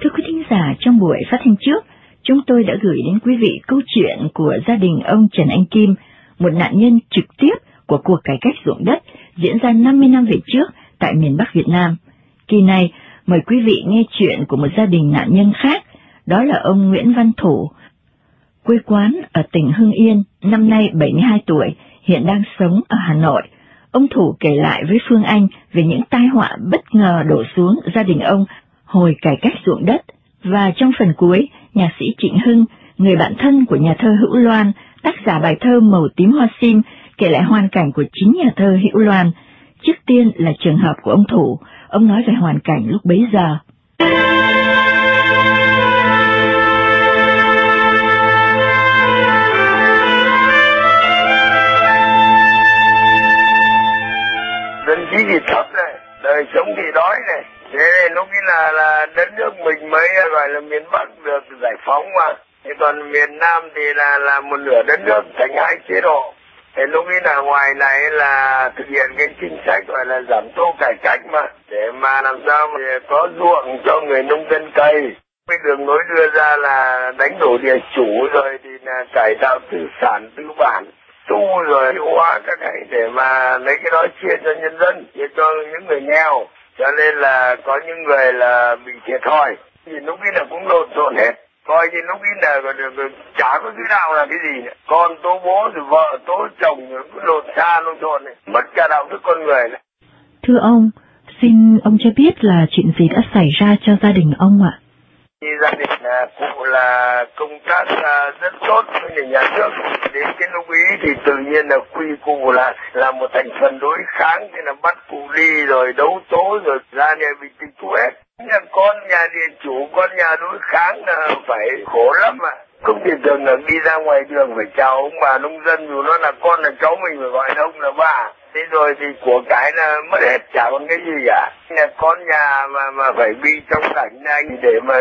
Thưa quý thính giả, trong buổi phát thanh trước, chúng tôi đã gửi đến quý vị câu chuyện của gia đình ông Trần Anh Kim, một nạn nhân trực tiếp của cuộc cải cách ruộng đất diễn ra 50 năm về trước tại miền Bắc Việt Nam. Kỳ này, mời quý vị nghe chuyện của một gia đình nạn nhân khác, đó là ông Nguyễn Văn Thủ, quê quán ở tỉnh Hưng Yên, năm nay 72 tuổi, hiện đang sống ở Hà Nội. Ông Thủ kể lại với Phương Anh về những tai họa bất ngờ đổ xuống gia đình ông hồi cải cách ruộng đất, và trong phần cuối, nhạc sĩ Trịnh Hưng, người bạn thân của nhà thơ Hữu Loan, tác giả bài thơ Màu tím hoa sim, kể lại hoàn cảnh của chính nhà thơ Hữu Loan. Trước tiên là trường hợp của ông Thủ, ông nói về hoàn cảnh lúc bấy giờ. dân trí đời sống thì đói này. Thế nên lúc ấy là là đất nước mình mới gọi là miền bắc được giải phóng mà. Thế còn miền nam thì là là một nửa đất nước thành hai chế độ. Thế lúc ấy là ngoài này là thực hiện cái chính sách gọi là giảm tô cải cách mà. Để mà làm sao mà có ruộng cho người nông dân cây, cái đường lối đưa ra là đánh đổ địa chủ rồi thì là cải tạo tư sản tư bản tu rồi hóa các cái để mà lấy cái đó chia cho nhân dân chia cho những người nghèo. Cho nên là có những người là bị thiệt thòi. Thì lúc ấy là cũng lộn xộn hết. Coi như lúc ấy là chả có thứ nào là cái gì con tố bố rồi vợ tố chồng rồi cứ lộn xa lộn xộn mất cả đạo đức con người này. Thưa ông, xin ông cho biết là chuyện gì đã xảy ra cho gia đình ông ạ? Thì gia đình À, cụ là công tác à, rất tốt với nhà nước. Đến cái lúc ý thì tự nhiên là quy cụ là là một thành phần đối kháng thì là bắt cụ đi rồi đấu tố rồi ra nhà bị tịch thu hết. Nhà con, nhà địa chủ, con nhà đối kháng là phải khổ lắm mà không thể tưởng là đi ra ngoài đường phải chào ông bà nông dân, dù nó là con là cháu mình phải gọi ông là bà thế rồi thì của cái là mất hết, chả còn cái gì cả. Nhà con nhà mà mà phải đi trong cảnh anh để mà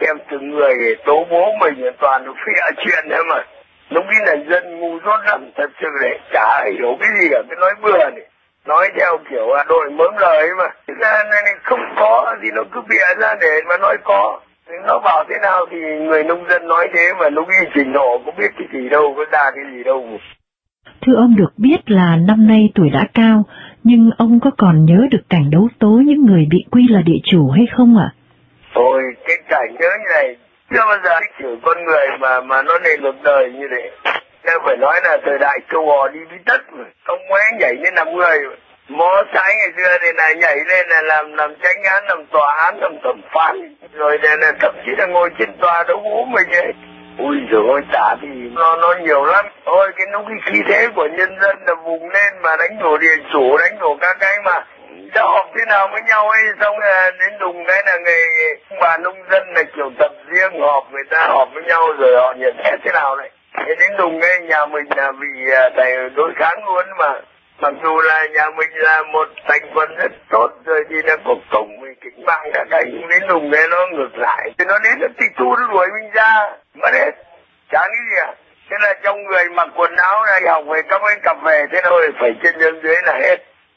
xem từng người để tố bố mình toàn là phịa chuyện thế mà. Lúc ấy là dân ngu dốt lắm, thật sự đấy chả hiểu cái gì cả cái nói bừa này. Nói theo kiểu đội mớm lời mà. Thực ra này không có thì nó cứ bịa ra để mà nói có. Nó bảo thế nào thì người nông dân nói thế mà lúc ấy trình độ cũng biết cái gì đâu, có ra cái gì đâu. Thưa ông được biết là năm nay tuổi đã cao, nhưng ông có còn nhớ được cảnh đấu tố những người bị quy là địa chủ hay không ạ? À? Ôi, cái cảnh nhớ như này, chưa bao giờ chửi con người mà mà nó nên ngược đời như thế. Nên phải nói là thời đại châu bò đi bí tất rồi, ông ấy nhảy lên làm người. Mó trái ngày xưa thì là nhảy lên là làm làm tranh án, làm tòa án, làm thẩm phán, rồi là, là thậm chí là ngồi trên tòa đấu vũ mình ấy. Ui rồi ơi, trả thì nó nó nhiều lắm. Ôi, cái lúc cái khí thế của nhân dân là vùng lên mà đánh đổ địa chủ, đánh đổ các cái mà đã họp thế nào với nhau ấy. Xong là đến đùng cái là người bà nông dân là kiểu tập riêng họp người ta họp với nhau rồi họ nhận xét thế nào đấy thế đến đùng cái nhà mình là vì à, thầy đối kháng luôn mà. Mặc dù là nhà mình là một thành phần rất tốt rồi thì là cuộc cổng mình kính bằng cả cái đến đùng cái nó ngược lại. Thì nó đến nó tịch thu nó đuổi mình ra mất hết chán cái gì à. Thế là trong người mặc quần áo này học về các bên cặp về thế thôi phải trên nhân dưới là hết.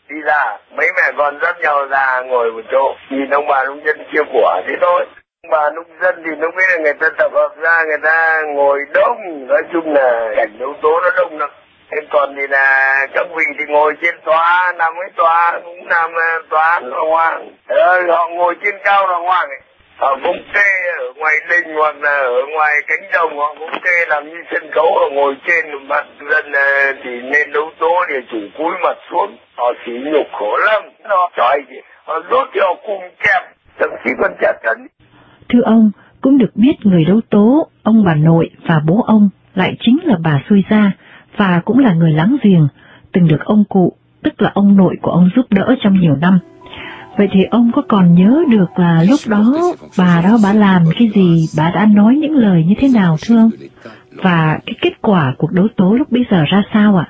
Đi ra mấy mẹ con dắt nhau ra ngồi một chỗ. Nhìn ông bà nông dân chia của thế thôi. Ông bà nông dân thì nó biết là người ta tập hợp ra người ta ngồi đông. Nói chung là cảnh yếu tố nó đông lắm. Thế còn thì là các vị thì ngồi trên tòa nằm với tòa cũng nằm à, tòa nó hoang. Ờ, họ ngồi trên cao là hoang ấy họ cũng kê ở ngoài đình hoặc là ở ngoài cánh đồng họ cũng kê làm như sân khấu ở ngồi trên mặt dân ờ, thì nên đấu tố để chủ cúi mặt xuống. Họ chỉ nhục khổ lắm. Nó trời gì họ rút cho cung cùng kẹp, thậm chí còn trả tấn. Thưa ông, cũng được biết người đấu tố, ông bà nội và bố ông lại chính là bà xui gia và cũng là người láng giềng. Từng được ông cụ, tức là ông nội của ông giúp đỡ trong nhiều năm. Vậy thì ông có còn nhớ được là lúc đó bà đó bà làm cái gì, bà đã nói những lời như thế nào thưa ông? Và cái kết quả cuộc đấu tố lúc bây giờ ra sao ạ?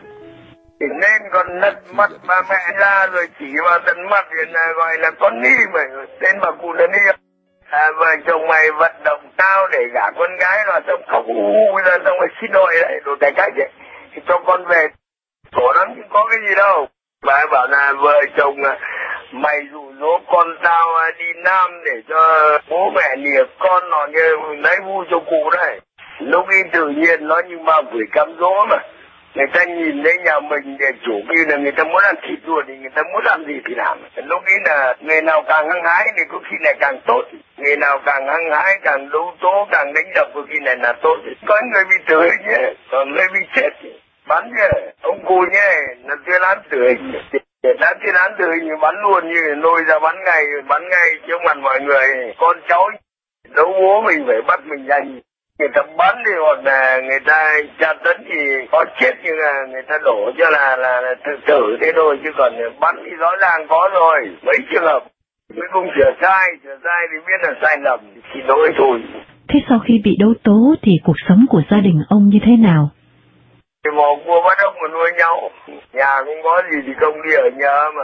Thì nên còn nật mặt bà mẹ ra rồi chỉ vào tận mặt thì là gọi là con ni mà tên bà cụ là ni à, vợ chồng mày vận động tao để gả con gái là xong khóc u ra xong rồi xin lỗi lại đồ cải cách vậy thì cho con về khổ lắm chứ có cái gì đâu bà bảo là vợ chồng à, mày dù dỗ con tao à, đi Nam để cho bố mẹ lìa con nó như lấy vui cho cụ đấy. Lúc ấy tự nhiên nó như bao buổi cám dỗ mà. Người ta nhìn thấy nhà mình để chủ kia là người ta muốn ăn thịt luôn thì người ta muốn làm gì thì làm. Lúc ấy là người nào càng hăng hái thì có khi này càng tốt. Người nào càng hăng hái, càng đấu tố, càng đánh đập có khi này là tốt. Có người bị tử nhé, còn người bị chết bắn nhé, ông cô nhé, là tuyên án tử hình đám chiến án tử hình bắn luôn như nôi ra bắn ngay bắn ngay trước mặt mọi người. Con cháu đấu bố mình phải bắt mình nhanh. Người ta bắn thì hoặc là người ta tra tấn thì có chết nhưng là người ta đổ cho là là, là tự tử thế thôi chứ còn bắn thì rõ ràng có rồi. Mấy trường hợp cuối cùng sửa sai sửa sai thì biết là sai lầm thì lỗi thôi. Thế sau khi bị đấu tố thì cuộc sống của gia đình ông như thế nào? Thì mò cua bắt ông mà nuôi nhau. Nhà cũng có gì thì không đi ở nhà mà.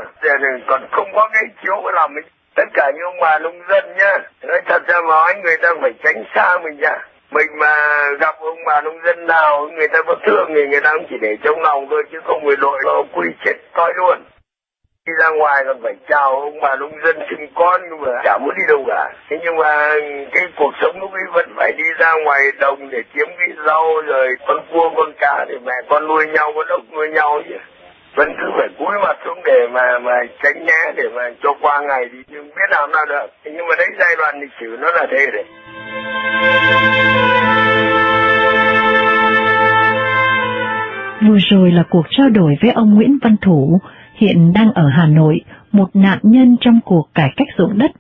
Còn không có cái chiếu làm tất cả những ông bà nông dân nhá. Nói thật ra mà anh người ta phải tránh xa mình ra mình mà gặp ông bà nông dân nào, người ta có thương thì người ta cũng chỉ để trong lòng thôi, chứ không phải đội nó quy chết coi luôn ngoài còn phải chào ông bà nông dân sinh con mà chả muốn đi đâu cả. Thế nhưng mà cái cuộc sống lúc ấy vẫn phải đi ra ngoài đồng để kiếm cái rau rồi con cua con cá để mẹ con nuôi nhau con ốc nuôi nhau chứ. Vẫn cứ phải cúi mặt xuống để mà mà tránh né để mà cho qua ngày thì nhưng biết làm nào được. Nhưng mà đấy giai đoạn lịch sử nó là thế đấy Vừa rồi là cuộc trao đổi với ông Nguyễn Văn Thủ, hiện đang ở Hà Nội, một nạn nhân trong cuộc cải cách ruộng đất.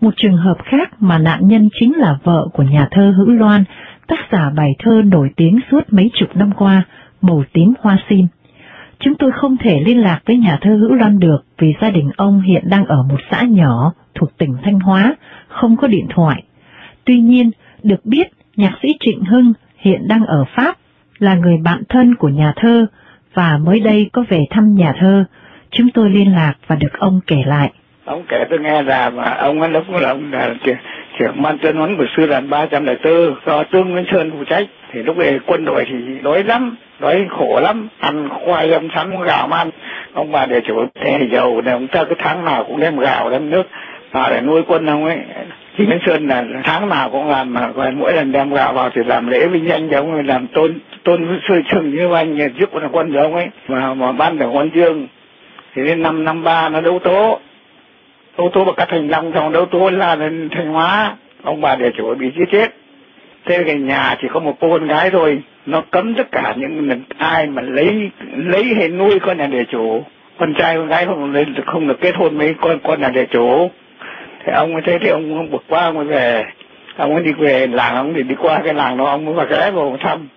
Một trường hợp khác mà nạn nhân chính là vợ của nhà thơ Hữu Loan, tác giả bài thơ nổi tiếng suốt mấy chục năm qua, Màu tím hoa sim. Chúng tôi không thể liên lạc với nhà thơ Hữu Loan được vì gia đình ông hiện đang ở một xã nhỏ thuộc tỉnh Thanh Hóa, không có điện thoại. Tuy nhiên, được biết nhạc sĩ Trịnh Hưng hiện đang ở Pháp là người bạn thân của nhà thơ và mới đây có về thăm nhà thơ. Chúng tôi liên lạc và được ông kể lại. Ông kể tôi nghe là mà ông ấy lúc là ông là trưởng ban tuyên huấn của sư đoàn 304 do Trương Nguyễn Sơn phụ trách. Thì lúc này quân đội thì đói lắm, đói khổ lắm, ăn khoai ăn sắn gạo ăn. Ông bà để chủ thề dầu này ông ta cứ tháng nào cũng đem gạo đem nước vào để nuôi quân ông ấy thì Nguyễn Sơn là tháng nào cũng làm mà còn mỗi lần đem gạo vào thì làm lễ vinh danh cho ông ấy làm tôn tôn sư trưởng như anh giúp quân quân cho ông ấy mà mà ban được quân dương thì đến năm năm ba nó đấu tố. Đấu tố và các thành long xong đấu tố là đến thanh hóa. Ông bà địa chủ bị giết chết. Thế cái nhà chỉ có một cô con gái thôi. Nó cấm tất cả những ai mà lấy lấy hay nuôi con nhà địa chủ. Con trai con gái không được không được kết hôn với con con nhà địa chủ. Thì ông ấy thấy thì ông, ông bực quá ông mới về. Ông ấy đi về làng ông thì đi qua cái làng đó ông mới vào ghé vào thăm.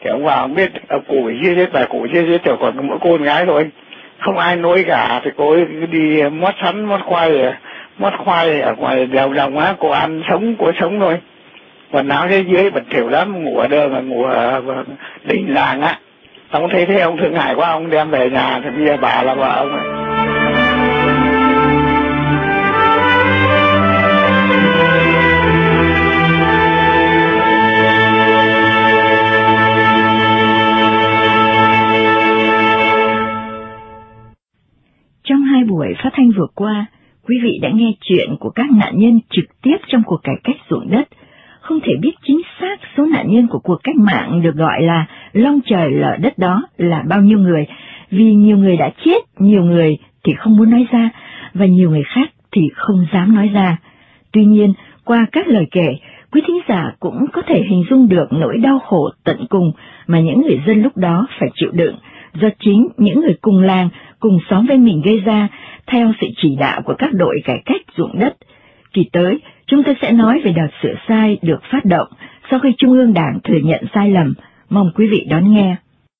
Thì ông vào ông biết ông cụ giết chia chết bà cụ chia chết rồi còn mỗi cô con gái thôi không ai nuôi cả, thì cô ấy đi mót sắn, mót khoai mót khoai ở ngoài đèo đồng á cô ăn sống, cô sống thôi. Quần áo thế dưới bẩn thỉu lắm, ngủ ở đơn mà ngủ ở ờ, đỉnh làng á. Ông thấy thế, ông thương hại quá, ông đem về nhà, thì bây giờ bà là vợ ông ấy. Vừa qua, quý vị đã nghe chuyện của các nạn nhân trực tiếp trong cuộc cải cách ruộng đất. Không thể biết chính xác số nạn nhân của cuộc cách mạng được gọi là long trời lở đất đó là bao nhiêu người, vì nhiều người đã chết, nhiều người thì không muốn nói ra, và nhiều người khác thì không dám nói ra. Tuy nhiên, qua các lời kể, quý thính giả cũng có thể hình dung được nỗi đau khổ tận cùng mà những người dân lúc đó phải chịu đựng, do chính những người cùng làng, cùng xóm với mình gây ra theo sự chỉ đạo của các đội cải cách ruộng đất. Kỳ tới, chúng tôi sẽ nói về đợt sửa sai được phát động sau khi Trung ương Đảng thừa nhận sai lầm. Mong quý vị đón nghe.